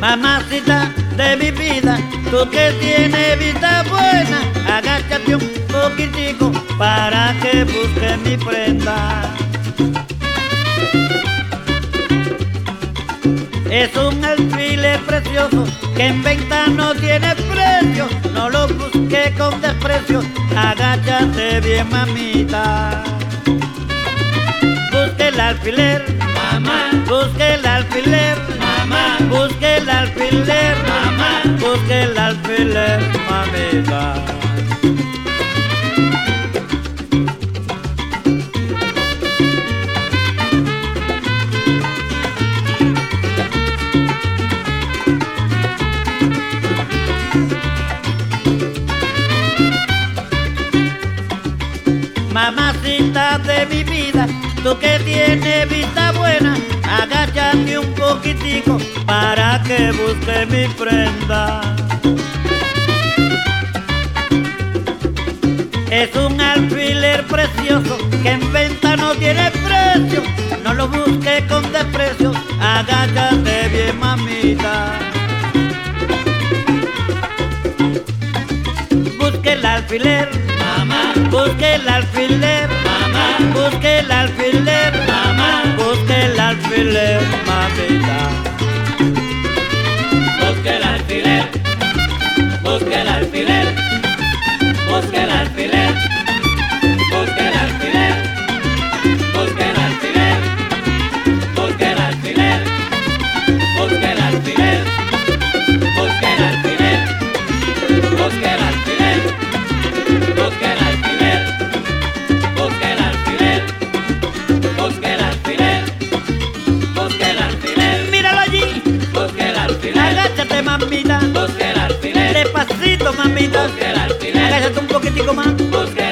Mamacita de mi vida, tú que tienes vida buena, agáchate un poquitico para que busque mi prenda. Es un alfiler precioso que en venta no tiene precio, no lo busque con desprecio, agáchate bien mamita. Busque el alfiler, mamá, busque el alfiler, mamá, busque el alfiler, mamá, busque el alfiler, mamita. Mamacita de mi vida, tú que tienes vista buena, agáchate un poquitico para que busque mi prenda. Es un alfiler precioso que en venta no tiene precio, no lo busque con desprecio, agáchate bien mamita. Busque el alfiler, mamá, busque el alfiler, mamá, busque el alfiler, mamá, busque el alfiler, mamita. busque el alfiler, busque el alfiler, busque el alfiler, busque el alfiler, busque el alfiler, busque el alfiler, busque el alfiler, busque el alfiler, busque el alfiler, busque el alfiler, mamita. Busca el alfiler. Agáchate un poquitico más. Busca